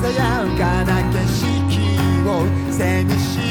鮮やかな景色を背にし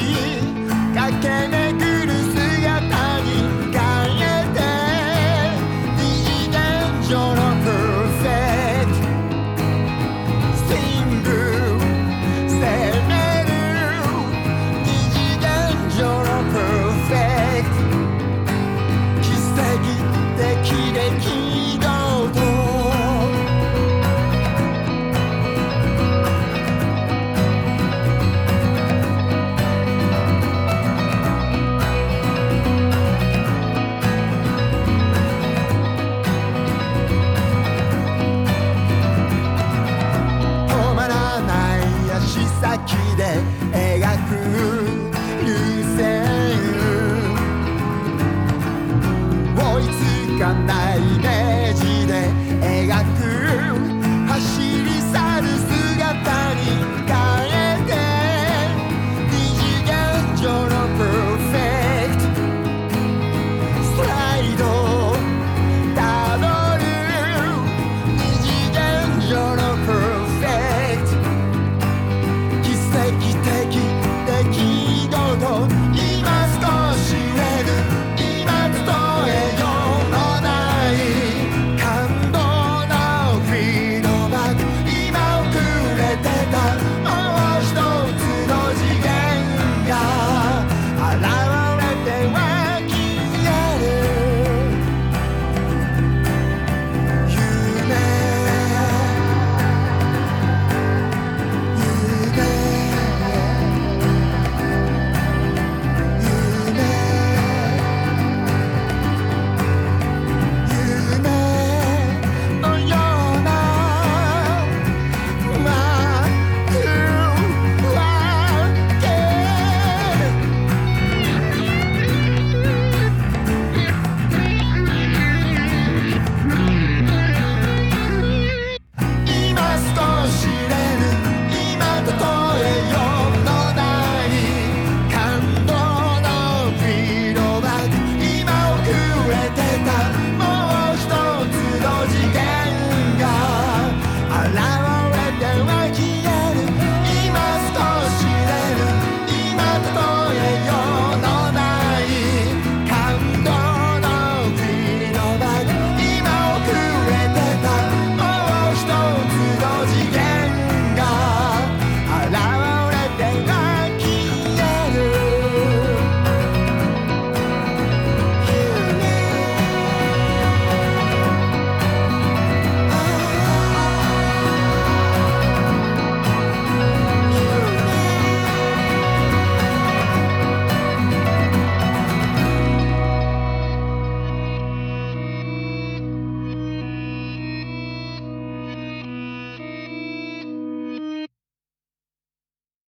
canalha.